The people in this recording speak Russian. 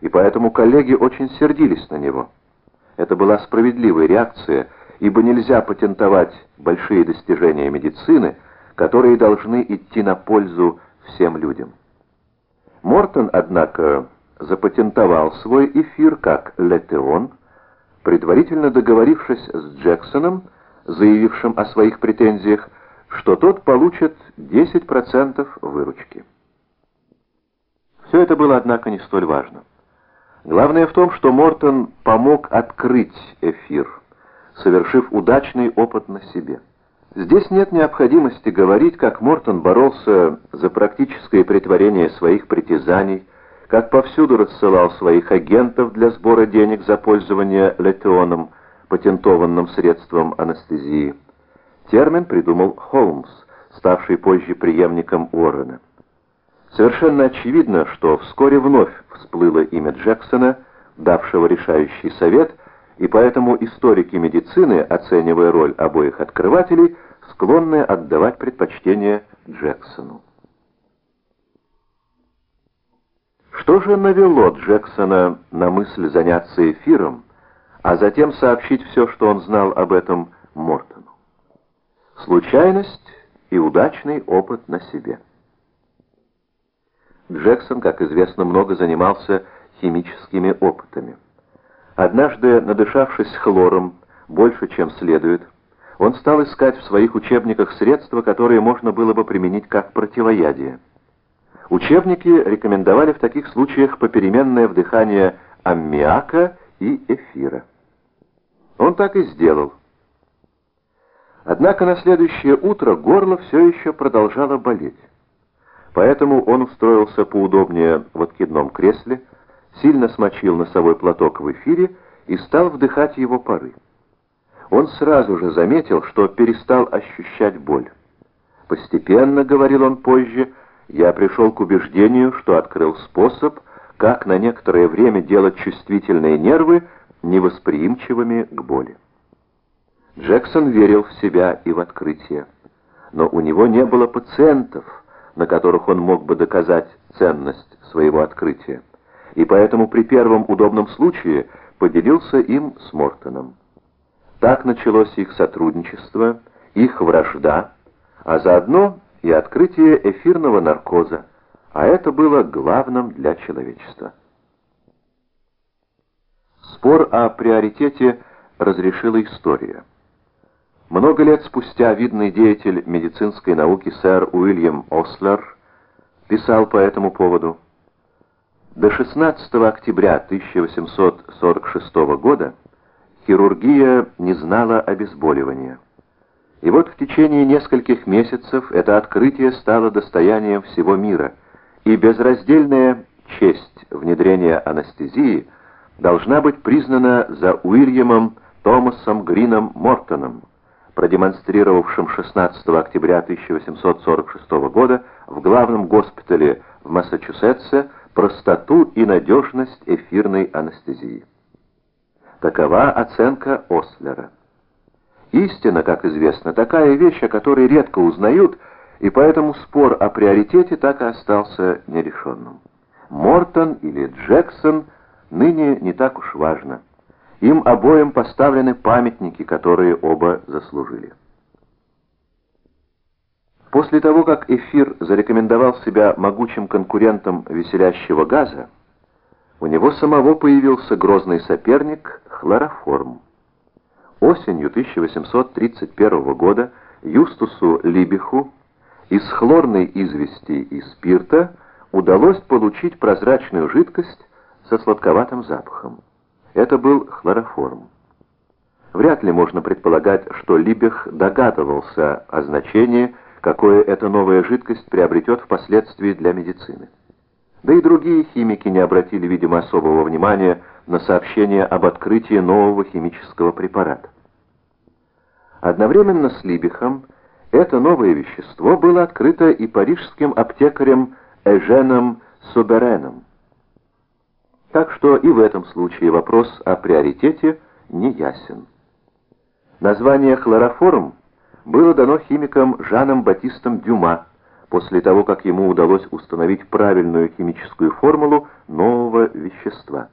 и поэтому коллеги очень сердились на него. Это была справедливая реакция, ибо нельзя патентовать большие достижения медицины, которые должны идти на пользу всем людям. Мортон, однако, запатентовал свой эфир как «Летеон», предварительно договорившись с Джексоном, заявившим о своих претензиях, что тот получит 10% выручки. Все это было, однако, не столь важно. Главное в том, что Мортон помог открыть эфир, совершив удачный опыт на себе. Здесь нет необходимости говорить, как Мортон боролся за практическое притворение своих притязаний, как повсюду рассылал своих агентов для сбора денег за пользование летеоном, патентованным средством анестезии. Термин придумал Холмс, ставший позже преемником Уоррена. Совершенно очевидно, что вскоре вновь всплыло имя Джексона, давшего решающий совет, и поэтому историки медицины, оценивая роль обоих открывателей, склонны отдавать предпочтение Джексону. Что же навело Джексона на мысль заняться эфиром, а затем сообщить все, что он знал об этом Мортону? Случайность и удачный опыт на себе. Джексон, как известно, много занимался химическими опытами. Однажды, надышавшись хлором больше, чем следует, он стал искать в своих учебниках средства, которые можно было бы применить как противоядие. Учебники рекомендовали в таких случаях попеременное вдыхание аммиака и эфира. Он так и сделал. Однако на следующее утро горло все еще продолжало болеть. Поэтому он устроился поудобнее в откидном кресле, сильно смочил носовой платок в эфире и стал вдыхать его пары. Он сразу же заметил, что перестал ощущать боль. Постепенно, говорил он позже, я пришел к убеждению, что открыл способ, как на некоторое время делать чувствительные нервы невосприимчивыми к боли. Джексон верил в себя и в открытие, но у него не было пациентов, на которых он мог бы доказать ценность своего открытия, и поэтому при первом удобном случае поделился им с Мортоном. Так началось их сотрудничество, их вражда, а заодно и открытие эфирного наркоза, а это было главным для человечества. Спор о приоритете разрешила история. Много лет спустя видный деятель медицинской науки сэр Уильям Ослер писал по этому поводу «До 16 октября 1846 года хирургия не знала обезболивания. И вот в течение нескольких месяцев это открытие стало достоянием всего мира, и безраздельная честь внедрения анестезии должна быть признана за Уильямом Томасом Грином Мортоном, продемонстрировавшим 16 октября 1846 года в главном госпитале в Массачусетсе простоту и надежность эфирной анестезии. Такова оценка Ослера. Истина, как известно, такая вещь, о которой редко узнают, и поэтому спор о приоритете так и остался нерешенным. Мортон или Джексон ныне не так уж важно. Им обоим поставлены памятники, которые оба заслужили. После того, как эфир зарекомендовал себя могучим конкурентом веселящего газа, у него самого появился грозный соперник – хлороформ. Осенью 1831 года Юстусу Либиху из хлорной извести и спирта удалось получить прозрачную жидкость со сладковатым запахом. Это был хлороформ. Вряд ли можно предполагать, что Либих догадывался о значении, какое эта новая жидкость приобретет впоследствии для медицины. Да и другие химики не обратили, видимо, особого внимания на сообщение об открытии нового химического препарата. Одновременно с Либихом это новое вещество было открыто и парижским аптекарем Эженом Субереном. Так что и в этом случае вопрос о приоритете не ясен. Название хлороформ было дано химиком Жаном Батистом Дюма, после того, как ему удалось установить правильную химическую формулу нового вещества.